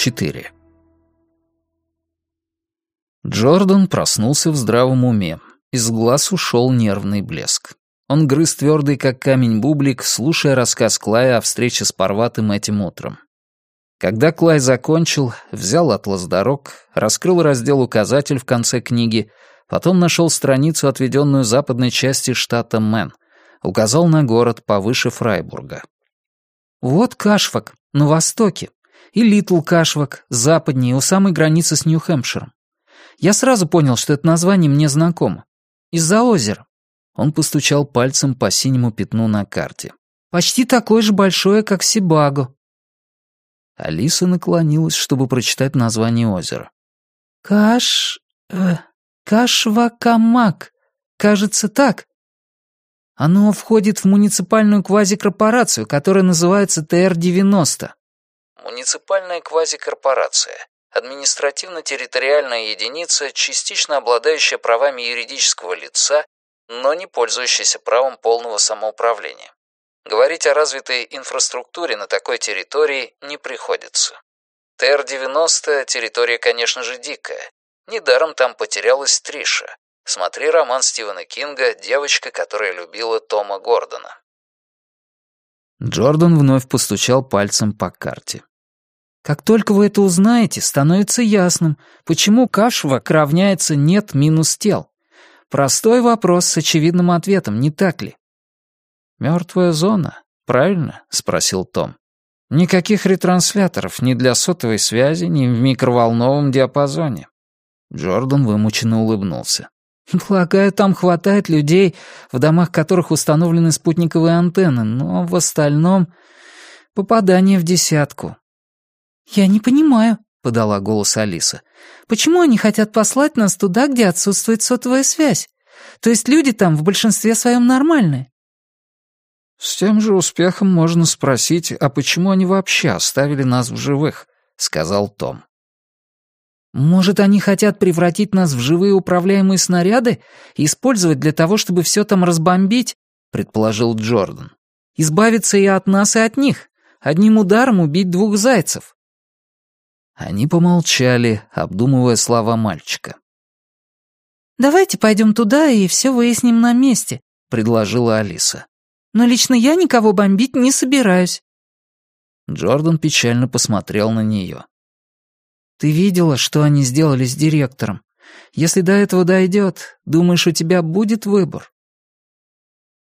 4. Джордан проснулся в здравом уме. Из глаз ушел нервный блеск. Он грыз твердый, как камень бублик, слушая рассказ Клая о встрече с Парватым этим утром. Когда Клай закончил, взял атлас дорог, раскрыл раздел «Указатель» в конце книги, потом нашел страницу, отведенную западной части штата Мэн, указал на город повыше Фрайбурга. «Вот Кашвак, на востоке, и Литл Кашвак, западнее, у самой границы с Нью-Хэмпширом. Я сразу понял, что это название мне знакомо. Из-за озера». Он постучал пальцем по синему пятну на карте. «Почти такое же большое, как Сибаго». Алиса наклонилась, чтобы прочитать название озера. «Каш... Э, Кашвакамак. Кажется, так. Оно входит в муниципальную квазикорпорацию, которая называется ТР-90». Муниципальная квазикорпорация. Административно-территориальная единица, частично обладающая правами юридического лица, но не пользующаяся правом полного самоуправления. Говорить о развитой инфраструктуре на такой территории не приходится. ТР-90 — территория, конечно же, дикая. Недаром там потерялась Триша. Смотри роман Стивена Кинга «Девочка, которая любила Тома Гордона». Джордан вновь постучал пальцем по карте. «Как только вы это узнаете, становится ясным, почему Кашвак равняется «нет» минус тел. Простой вопрос с очевидным ответом, не так ли? «Мертвая зона, правильно?» — спросил Том. «Никаких ретрансляторов ни для сотовой связи, ни в микроволновом диапазоне». Джордан вымученно улыбнулся. «Полагаю, там хватает людей, в домах которых установлены спутниковые антенны, но в остальном попадание в десятку». «Я не понимаю», — подала голос Алиса. «Почему они хотят послать нас туда, где отсутствует сотовая связь? То есть люди там в большинстве своем нормальные?» «С тем же успехом можно спросить, а почему они вообще оставили нас в живых?» — сказал Том. «Может, они хотят превратить нас в живые управляемые снаряды и использовать для того, чтобы все там разбомбить?» — предположил Джордан. «Избавиться и от нас, и от них. Одним ударом убить двух зайцев». Они помолчали, обдумывая слова мальчика. «Давайте пойдем туда и все выясним на месте», — предложила Алиса. Но лично я никого бомбить не собираюсь». Джордан печально посмотрел на нее. «Ты видела, что они сделали с директором? Если до этого дойдет, думаешь, у тебя будет выбор?»